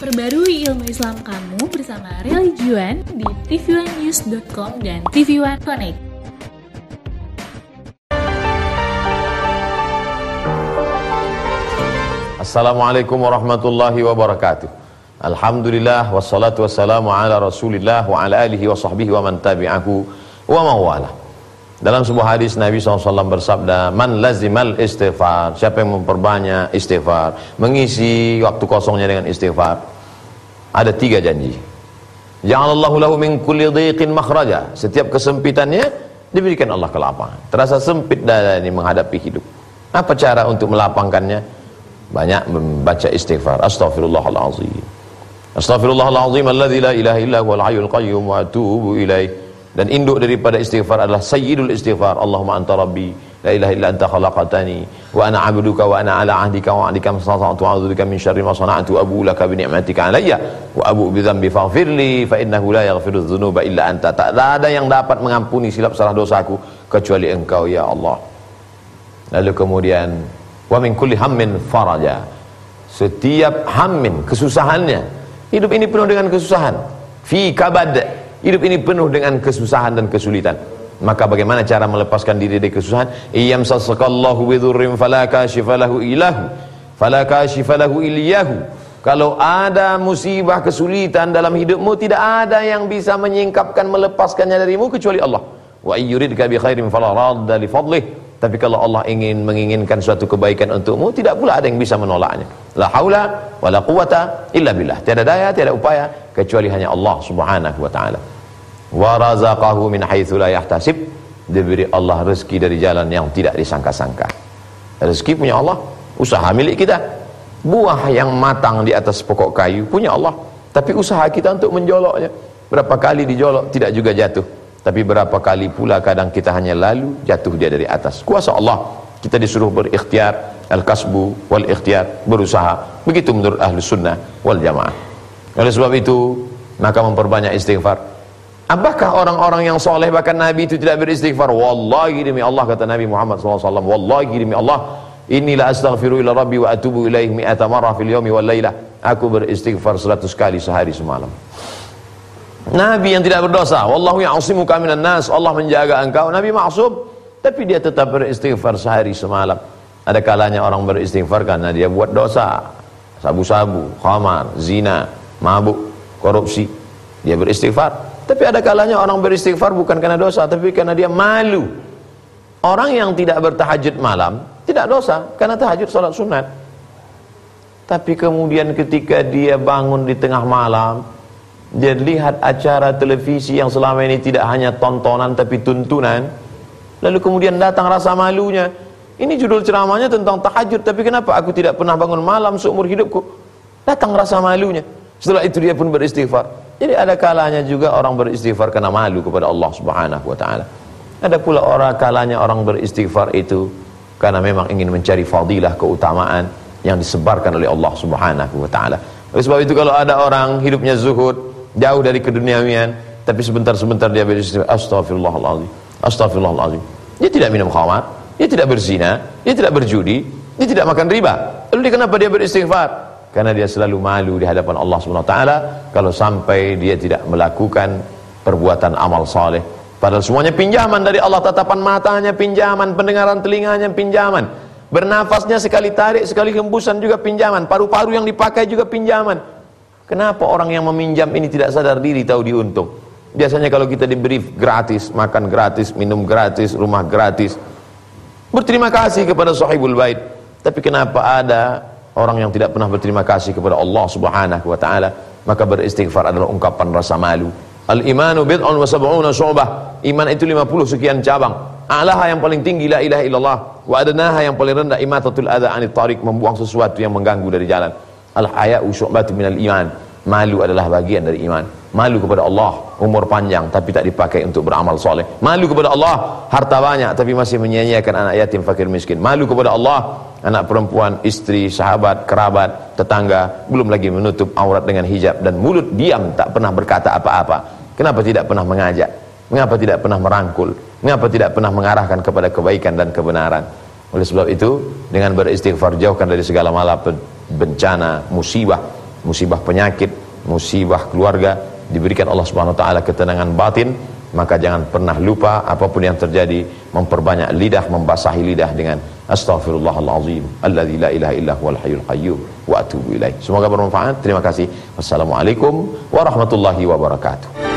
Perbarui ilmu Islam kamu bersama Religion di tvnews.com dan TV One Connect. Assalamualaikum warahmatullahi wabarakatuh. Alhamdulillah wassalatu wassalamu ala Rasulillah wa ala alihi wa sahbihi wa man tabi'ahu wa mawala. Dalam sebuah hadis Nabi SAW bersabda, "Man lazimal istighfar." Siapa yang memperbanyak istighfar, mengisi waktu kosongnya dengan istighfar. Ada tiga janji. Ja'alallahu lahu min kulli dhiqin makhraja. Setiap kesempitannya diberikan Allah kelapangan. Terasa sempit dada ini menghadapi hidup. Apa cara untuk melapangkannya? Banyak membaca istighfar. Astaghfirullahalazim. Astaghfirullahalazim alladzi la ilaha illa huwal hayyul qayyum wa atubu ilaih. Dan induk daripada istighfar adalah sayyidul istighfar. Allahumma anta rabbi la ilaha illa anta khalaqtani wa ana 'abduka wa ana 'ala 'ahdika wa 'adika mastata'tu a'udzu bika min syarri ma sana'tu abu laka bi ni'matika 'alayya wa abu bi dhanbi faghfirli fa innahu la yaghfiru dzunuba illa anta. Tak ada yang dapat mengampuni silap salah dosaku kecuali Engkau ya Allah. Lalu kemudian wa min kulli hammin faraja. Setiap hammin kesusahannya. Hidup ini penuh dengan kesusahan. Fi kabad. Hidup ini penuh dengan kesusahan dan kesulitan. Maka bagaimana cara melepaskan diri dari kesusahan? Iyam sasakallahu bidurrim fala kashifalahu ilahu. Fala kashifalahu iliyahu. Kalau ada musibah kesulitan dalam hidupmu tidak ada yang bisa menyingkapkan melepaskannya darimu kecuali Allah. Wa ayyuridka bi khairin fala radda li fadlih. Tapi kalau Allah ingin menginginkan suatu kebaikan untukmu, tidak pula ada yang bisa menolaknya. La haula wala quwata illa billah. Tiada daya, tiada upaya kecuali hanya Allah Subhanahu wa taala. Wa razaqahu min haitsu la yahtasib. Diberi Allah rezeki dari jalan yang tidak disangka-sangka. Rezeki punya Allah, usaha milik kita. Buah yang matang di atas pokok kayu punya Allah. Tapi usaha kita untuk menjoloknya. Berapa kali dijolok tidak juga jatuh. Tapi berapa kali pula kadang kita hanya lalu jatuh dia dari atas. Kuasa Allah. Kita disuruh berikhtiar, al-kasbu wal ikhtiar, berusaha. Begitu menurut ahli sunnah wal jamaah. Oleh sebab itu, maka memperbanyak istighfar. Apakah orang-orang yang soleh bahkan Nabi itu tidak beristighfar? Wallahi demi Allah kata Nabi Muhammad SAW. Wallahi demi Allah. Inilah astaghfiru ila rabbi wa atubu ilaih mi'ata marrah fil yawmi wal laylah. Aku beristighfar seratus kali sehari semalam. Nabi yang tidak berdosa, wallahu ya'simuka minan nas, Allah menjaga engkau. Nabi maksum, tapi dia tetap beristighfar sehari semalam. Ada kalanya orang beristighfar karena dia buat dosa. Sabu-sabu, khamar, zina, mabuk, korupsi. Dia beristighfar. Tapi ada kalanya orang beristighfar bukan karena dosa, tapi karena dia malu. Orang yang tidak bertahajud malam, tidak dosa, karena tahajud salat sunat. Tapi kemudian ketika dia bangun di tengah malam, dia lihat acara televisi yang selama ini tidak hanya tontonan tapi tuntunan lalu kemudian datang rasa malunya. Ini judul ceramahnya tentang tahajud tapi kenapa? Aku tidak pernah bangun malam seumur hidupku. Datang rasa malunya. Setelah itu dia pun beristighfar. Jadi ada kalanya juga orang beristighfar karena malu kepada Allah subhanahu wa ta'ala. Ada pula orang kalanya orang beristighfar itu karena memang ingin mencari fadilah keutamaan yang disebarkan oleh Allah subhanahu wa ta'ala. Oleh sebab itu kalau ada orang hidupnya zuhud jauh dari keduniawian tapi sebentar-sebentar dia beristighfar astagfirullahaladzim astagfirullahaladzim dia tidak minum khamar dia tidak berzina dia tidak berjudi dia tidak makan riba. Lalu dia kenapa dia beristighfar? Karena dia selalu malu di hadapan Allah SWT kalau sampai dia tidak melakukan perbuatan amal saleh. Padahal semuanya pinjaman dari Allah tatapan matanya pinjaman pendengaran telinganya pinjaman. Bernafasnya sekali tarik sekali hembusan juga pinjaman. Paru-paru yang dipakai juga pinjaman. Kenapa orang yang meminjam ini tidak sadar diri tahu diuntung? Biasanya kalau kita diberi gratis, makan gratis, minum gratis, rumah gratis. Berterima kasih kepada sahibul bait. Tapi kenapa ada orang yang tidak pernah berterima kasih kepada Allah Subhanahu wa taala? Maka beristighfar adalah ungkapan rasa malu. Al-imanu bid'un wa sab'una syu'bah. Iman itu 50 sekian cabang. A'laha yang paling tinggi la ilaha illallah wa adnaha yang paling rendah imatatul adza anit tariq membuang sesuatu yang mengganggu dari jalan. Al-haya'u syu'batu minal iman. Malu adalah bagian dari iman. Malu kepada Allah, umur panjang tapi tak dipakai untuk beramal soleh. Malu kepada Allah, harta banyak tapi masih menyia-nyiakan anak yatim, fakir, miskin. Malu kepada Allah, anak perempuan, istri, sahabat, kerabat, tetangga, belum lagi menutup aurat dengan hijab dan mulut diam tak pernah berkata apa-apa. Kenapa tidak pernah mengajak? Mengapa tidak pernah merangkul? Mengapa tidak pernah mengarahkan kepada kebaikan dan kebenaran? Oleh sebab itu, dengan beristighfar jauhkan dari segala malapet bencana, musibah musibah penyakit, musibah keluarga, diberikan Allah Subhanahu wa taala ketenangan batin, maka jangan pernah lupa apa pun yang terjadi memperbanyak lidah membasahi lidah dengan astaghfirullahalazim alladzi la ilaha illa huwal hayyul qayyum wa atubu ilaih. Semoga bermanfaat. Terima kasih. Wassalamualaikum warahmatullahi wabarakatuh